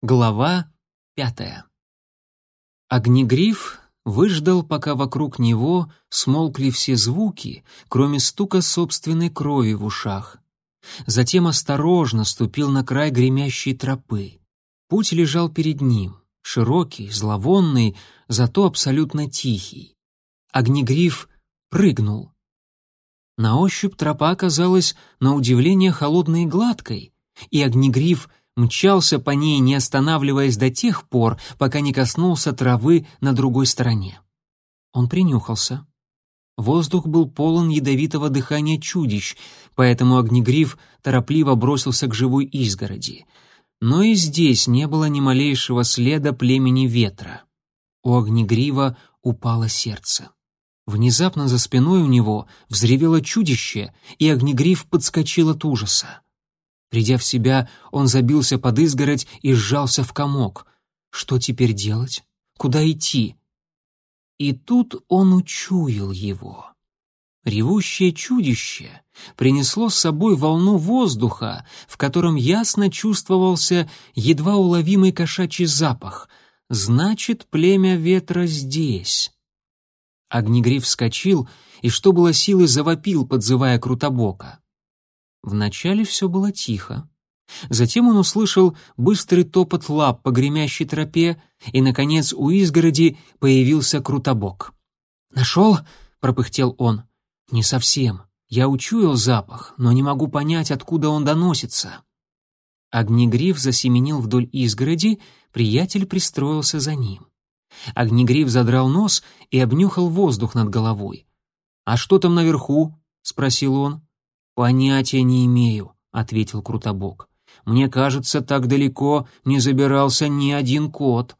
Глава пятая. Огнегриф выждал, пока вокруг него смолкли все звуки, кроме стука собственной крови в ушах. Затем осторожно ступил на край гремящей тропы. Путь лежал перед ним, широкий, зловонный, зато абсолютно тихий. Огнегриф прыгнул. На ощупь тропа оказалась на удивление холодной и гладкой, и Огнегриф мчался по ней, не останавливаясь до тех пор, пока не коснулся травы на другой стороне. Он принюхался. Воздух был полон ядовитого дыхания чудищ, поэтому огнегриф торопливо бросился к живой изгороди. Но и здесь не было ни малейшего следа племени ветра. У огнегрива упало сердце. Внезапно за спиной у него взревело чудище, и огнегриф подскочил от ужаса. Придя в себя, он забился под изгородь и сжался в комок. Что теперь делать? Куда идти? И тут он учуял его. Ревущее чудище принесло с собой волну воздуха, в котором ясно чувствовался едва уловимый кошачий запах. Значит, племя ветра здесь. Огнегриф вскочил и, что было силы, завопил, подзывая Крутобока. Вначале все было тихо. Затем он услышал быстрый топот лап по гремящей тропе, и, наконец, у изгороди появился Крутобок. «Нашел?» — пропыхтел он. «Не совсем. Я учуял запах, но не могу понять, откуда он доносится». Огнегриф засеменил вдоль изгороди, приятель пристроился за ним. Огнегриф задрал нос и обнюхал воздух над головой. «А что там наверху?» — спросил он. «Понятия не имею», — ответил Крутобок. «Мне кажется, так далеко не забирался ни один кот».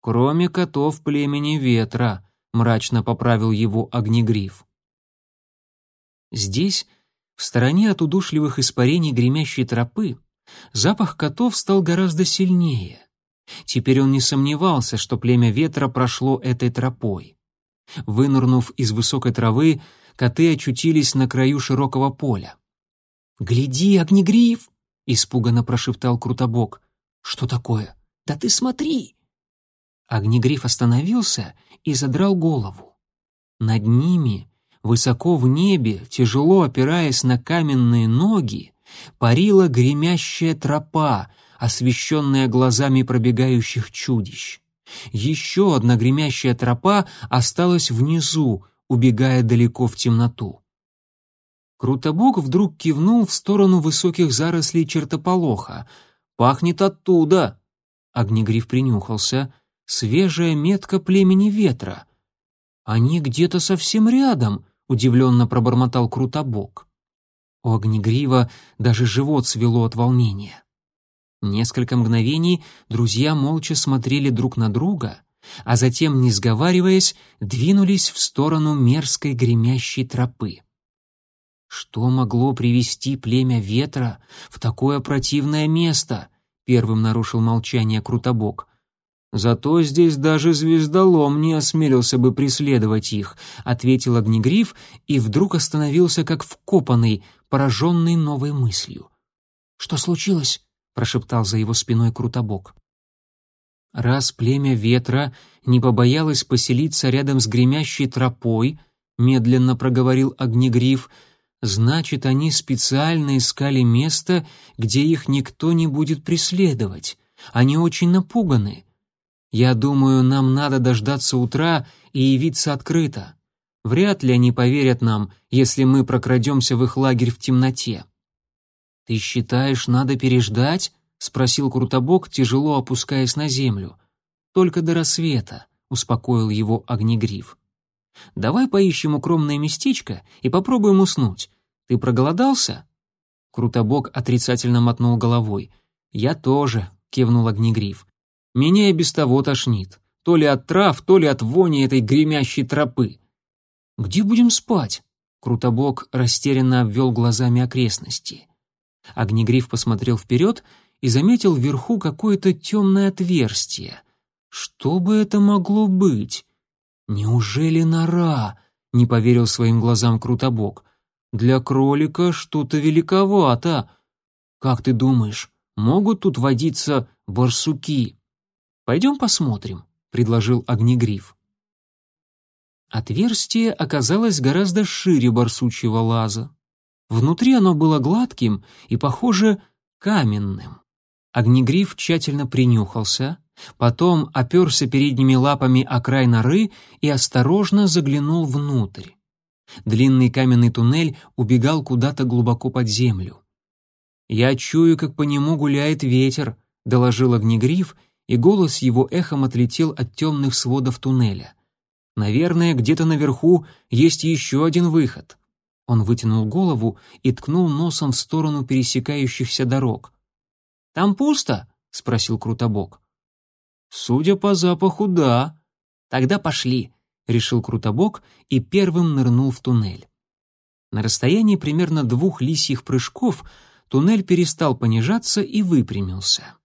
«Кроме котов племени ветра», — мрачно поправил его огнегриф. Здесь, в стороне от удушливых испарений гремящей тропы, запах котов стал гораздо сильнее. Теперь он не сомневался, что племя ветра прошло этой тропой. Вынырнув из высокой травы, коты очутились на краю широкого поля. «Гляди, огнегриф!» — испуганно прошептал Крутобок. «Что такое? Да ты смотри!» Огнегриф остановился и задрал голову. Над ними, высоко в небе, тяжело опираясь на каменные ноги, парила гремящая тропа, освещенная глазами пробегающих чудищ. Еще одна гремящая тропа осталась внизу, убегая далеко в темноту. Крутобок вдруг кивнул в сторону высоких зарослей чертополоха. «Пахнет оттуда!» Огнегриф принюхался. «Свежая метка племени ветра». «Они где-то совсем рядом», — удивленно пробормотал Крутобок. У Огнегрива даже живот свело от волнения. Несколько мгновений друзья молча смотрели друг на друга, а затем, не сговариваясь, двинулись в сторону мерзкой гремящей тропы. Что могло привести племя ветра в такое противное место? Первым нарушил молчание Крутобок. Зато здесь даже звездолом не осмелился бы преследовать их, ответил Огнегриф и вдруг остановился как вкопанный, пораженный новой мыслью. Что случилось? Прошептал за его спиной Крутобок. Раз племя ветра не побоялось поселиться рядом с гремящей тропой, медленно проговорил Огнегриф, значит, они специально искали место, где их никто не будет преследовать. Они очень напуганы. Я думаю, нам надо дождаться утра и явиться открыто. Вряд ли они поверят нам, если мы прокрадемся в их лагерь в темноте. Ты считаешь, надо переждать? — спросил Крутобок, тяжело опускаясь на землю. «Только до рассвета», — успокоил его Огнегриф. «Давай поищем укромное местечко и попробуем уснуть. Ты проголодался?» Крутобок отрицательно мотнул головой. «Я тоже», — кивнул Огнегриф. «Меня и без того тошнит. То ли от трав, то ли от вони этой гремящей тропы». «Где будем спать?» Крутобок растерянно обвел глазами окрестности. Огнегриф посмотрел вперед и заметил вверху какое-то темное отверстие. Что бы это могло быть? Неужели нора? Не поверил своим глазам Крутобок. Для кролика что-то великовато. Как ты думаешь, Могут тут водиться барсуки. Пойдем посмотрим, предложил Огнегриф. Отверстие оказалось гораздо шире барсучьего лаза. Внутри оно было гладким и, похоже, каменным. Огнегриф тщательно принюхался, потом оперся передними лапами о край норы и осторожно заглянул внутрь. Длинный каменный туннель убегал куда-то глубоко под землю. «Я чую, как по нему гуляет ветер», — доложил Огнегриф, и голос его эхом отлетел от темных сводов туннеля. «Наверное, где-то наверху есть еще один выход». Он вытянул голову и ткнул носом в сторону пересекающихся дорог. Там пусто?» — спросил Крутобок. «Судя по запаху, да». «Тогда пошли», — решил Крутобок и первым нырнул в туннель. На расстоянии примерно двух лисьих прыжков туннель перестал понижаться и выпрямился.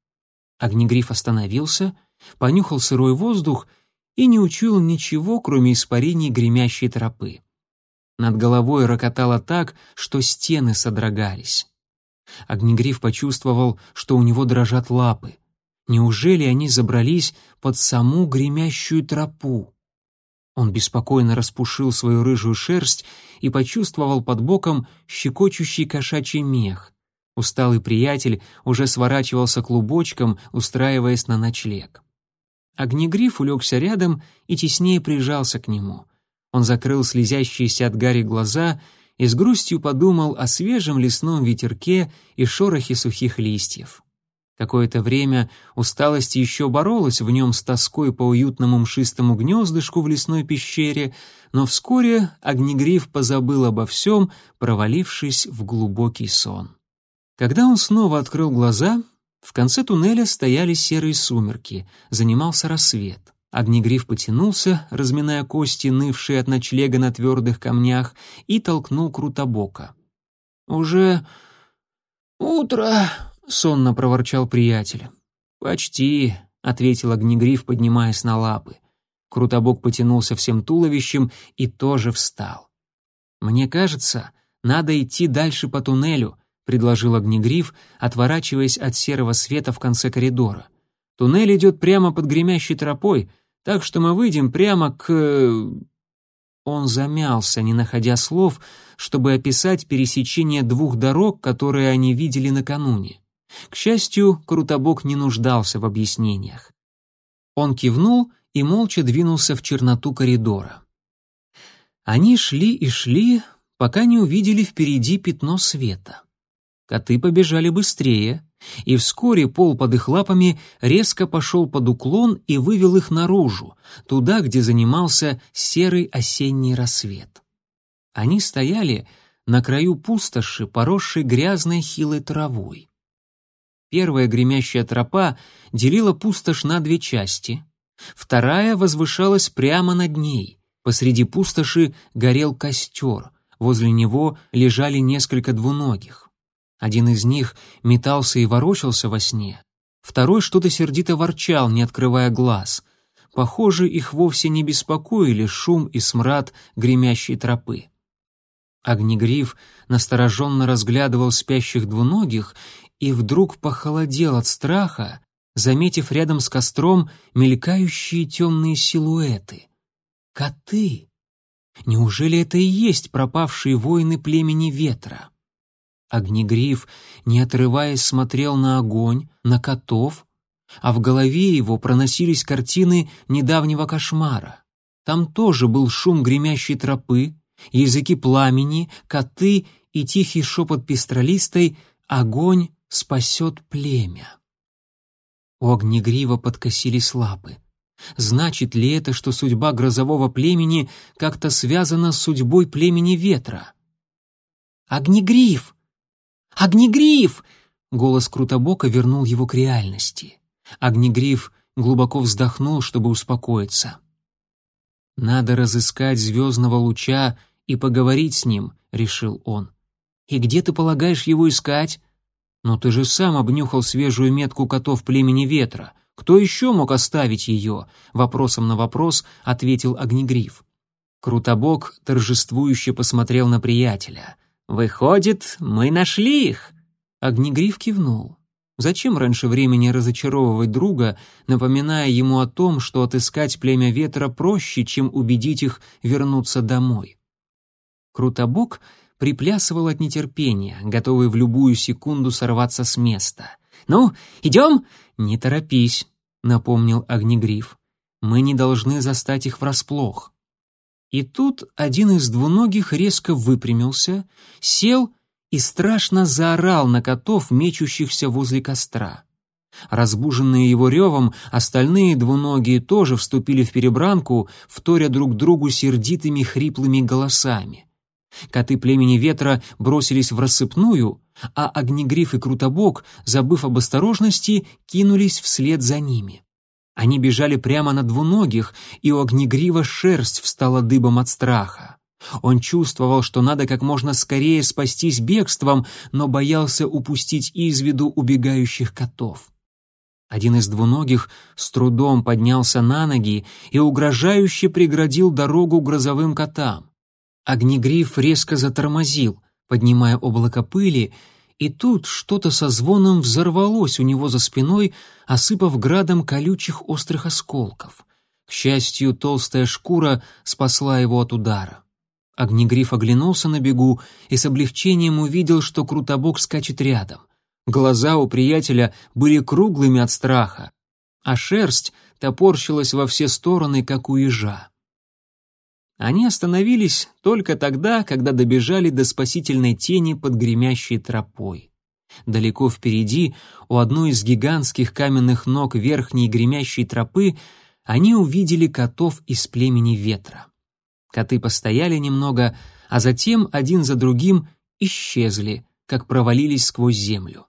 Огнегриф остановился, понюхал сырой воздух и не учуял ничего, кроме испарений гремящей тропы. Над головой рокотало так, что стены содрогались. Огнегриф почувствовал, что у него дрожат лапы. Неужели они забрались под саму гремящую тропу? Он беспокойно распушил свою рыжую шерсть и почувствовал под боком щекочущий кошачий мех. Усталый приятель уже сворачивался клубочком, устраиваясь на ночлег. Огнегриф улегся рядом и теснее прижался к нему. Он закрыл слезящиеся от гари глаза и с грустью подумал о свежем лесном ветерке и шорохе сухих листьев. Какое-то время усталость еще боролась в нем с тоской по уютному мшистому гнездышку в лесной пещере, но вскоре Огнегриф позабыл обо всем, провалившись в глубокий сон. Когда он снова открыл глаза, в конце туннеля стояли серые сумерки, занимался рассвет. Огнегриф потянулся, разминая кости, нывшие от ночлега на твердых камнях, и толкнул Крутобока. «Уже утро», — сонно проворчал приятель. «Почти», — ответил Огнегриф, поднимаясь на лапы. Крутобок потянулся всем туловищем и тоже встал. «Мне кажется, надо идти дальше по туннелю», — предложил Огнегриф, отворачиваясь от серого света в конце коридора. «Туннель идет прямо под гремящей тропой, так что мы выйдем прямо к...» Он замялся, не находя слов, чтобы описать пересечение двух дорог, которые они видели накануне. К счастью, Крутобок не нуждался в объяснениях. Он кивнул и молча двинулся в черноту коридора. Они шли и шли, пока не увидели впереди пятно света. Коты побежали быстрее, и вскоре пол под их лапами резко пошел под уклон и вывел их наружу, туда, где занимался серый осенний рассвет. Они стояли на краю пустоши, поросшей грязной хилой травой. Первая гремящая тропа делила пустошь на две части, вторая возвышалась прямо над ней. Посреди пустоши горел костер, возле него лежали несколько двуногих. Один из них метался и ворочался во сне, второй что-то сердито ворчал, не открывая глаз. Похоже, их вовсе не беспокоили шум и смрад гремящей тропы. Огнегриф настороженно разглядывал спящих двуногих и вдруг похолодел от страха, заметив рядом с костром мелькающие темные силуэты. Коты! Неужели это и есть пропавшие воины племени ветра? Огнегриф, не отрываясь, смотрел на огонь, на котов, а в голове его проносились картины недавнего кошмара. Там тоже был шум гремящей тропы, языки пламени, коты и тихий шепот пестролистой «Огонь спасет племя». У Огнегрива подкосились лапы. Значит ли это, что судьба грозового племени как-то связана с судьбой племени ветра? «Огнегриф!» «Огнегриф!» Голос Крутобока вернул его к реальности. Огнегриф глубоко вздохнул, чтобы успокоиться. «Надо разыскать звездного луча и поговорить с ним», — решил он. «И где ты полагаешь его искать?» «Но ты же сам обнюхал свежую метку котов племени ветра. Кто еще мог оставить ее?» Вопросом на вопрос ответил Огнегриф. Крутобок торжествующе посмотрел на приятеля. «Выходит, мы нашли их!» Огнегриф кивнул. Зачем раньше времени разочаровывать друга, напоминая ему о том, что отыскать племя ветра проще, чем убедить их вернуться домой? Крутобок приплясывал от нетерпения, готовый в любую секунду сорваться с места. «Ну, идем?» «Не торопись», — напомнил Огнегриф. «Мы не должны застать их врасплох». И тут один из двуногих резко выпрямился, сел и страшно заорал на котов, мечущихся возле костра. Разбуженные его ревом, остальные двуногие тоже вступили в перебранку, вторя друг другу сердитыми хриплыми голосами. Коты племени ветра бросились в рассыпную, а Огнегриф и Крутобок, забыв об осторожности, кинулись вслед за ними. Они бежали прямо на двуногих, и у Огнегрива шерсть встала дыбом от страха. Он чувствовал, что надо как можно скорее спастись бегством, но боялся упустить из виду убегающих котов. Один из двуногих с трудом поднялся на ноги и угрожающе преградил дорогу грозовым котам. Огнегриф резко затормозил, поднимая облако пыли, и тут что-то со звоном взорвалось у него за спиной, осыпав градом колючих острых осколков. К счастью, толстая шкура спасла его от удара. Огнегриф оглянулся на бегу и с облегчением увидел, что Крутобок скачет рядом. Глаза у приятеля были круглыми от страха, а шерсть топорщилась во все стороны, как у ежа. Они остановились только тогда, когда добежали до спасительной тени под гремящей тропой. Далеко впереди, у одной из гигантских каменных ног верхней гремящей тропы, они увидели котов из племени ветра. Коты постояли немного, а затем один за другим исчезли, как провалились сквозь землю.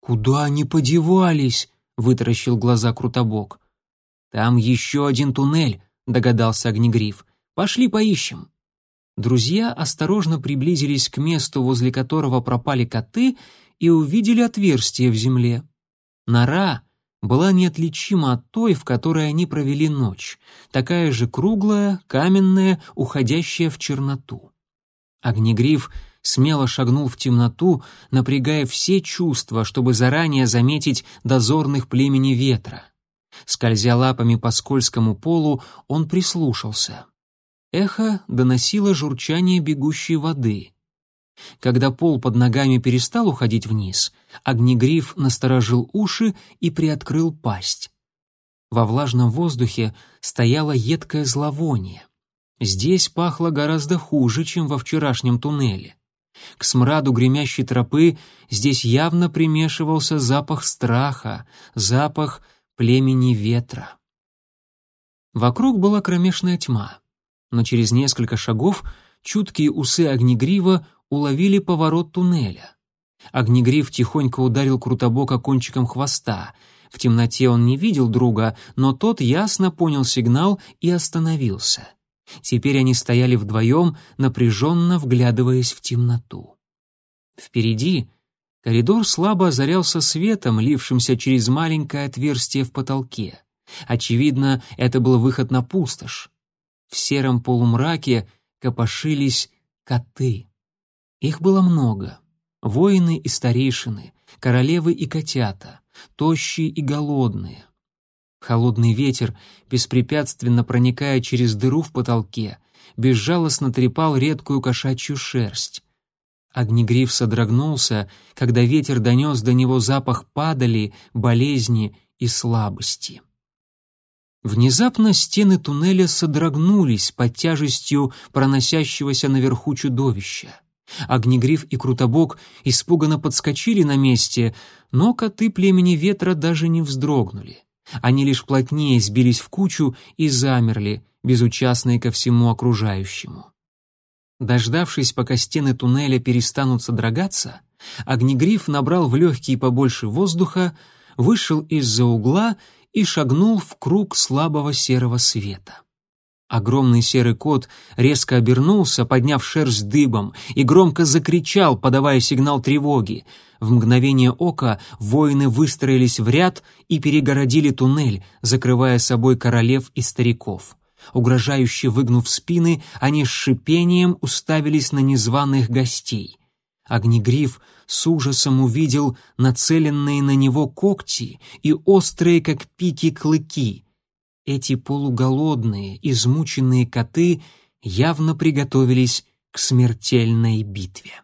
«Куда они подевались?» — вытаращил глаза Крутобок. «Там еще один туннель», — догадался Огнегриф. «Пошли поищем». Друзья осторожно приблизились к месту, возле которого пропали коты, и увидели отверстие в земле. Нора была неотличима от той, в которой они провели ночь, такая же круглая, каменная, уходящая в черноту. Огнегриф смело шагнул в темноту, напрягая все чувства, чтобы заранее заметить дозорных племени ветра. Скользя лапами по скользкому полу, он прислушался. Эхо доносило журчание бегущей воды. Когда пол под ногами перестал уходить вниз, огнегриф насторожил уши и приоткрыл пасть. Во влажном воздухе стояло едкое зловоние. Здесь пахло гораздо хуже, чем во вчерашнем туннеле. К смраду гремящей тропы здесь явно примешивался запах страха, запах племени ветра. Вокруг была кромешная тьма, но через несколько шагов чуткие усы огнегрива уловили поворот туннеля. Огнегриф тихонько ударил Крутобока кончиком хвоста. В темноте он не видел друга, но тот ясно понял сигнал и остановился. Теперь они стояли вдвоем, напряженно вглядываясь в темноту. Впереди коридор слабо озарялся светом, лившимся через маленькое отверстие в потолке. Очевидно, это был выход на пустошь. В сером полумраке копошились коты. Их было много. Воины и старейшины, королевы и котята, тощие и голодные. Холодный ветер, беспрепятственно проникая через дыру в потолке, безжалостно трепал редкую кошачью шерсть. Огнегриф содрогнулся, когда ветер донес до него запах падали, болезни и слабости. Внезапно стены туннеля содрогнулись под тяжестью проносящегося наверху чудовища. Огнегриф и Крутобок испуганно подскочили на месте, но коты племени ветра даже не вздрогнули. Они лишь плотнее сбились в кучу и замерли, безучастные ко всему окружающему. Дождавшись, пока стены туннеля перестанут содрогаться, Огнегриф набрал в легкие побольше воздуха, вышел из-за угла и шагнул в круг слабого серого света. Огромный серый кот резко обернулся, подняв шерсть дыбом, и громко закричал, подавая сигнал тревоги. В мгновение ока воины выстроились в ряд и перегородили туннель, закрывая собой королев и стариков. Угрожающе выгнув спины, они с шипением уставились на незваных гостей. Огнегриф с ужасом увидел нацеленные на него когти и острые, как пики, клыки. Эти полуголодные, измученные коты явно приготовились к смертельной битве.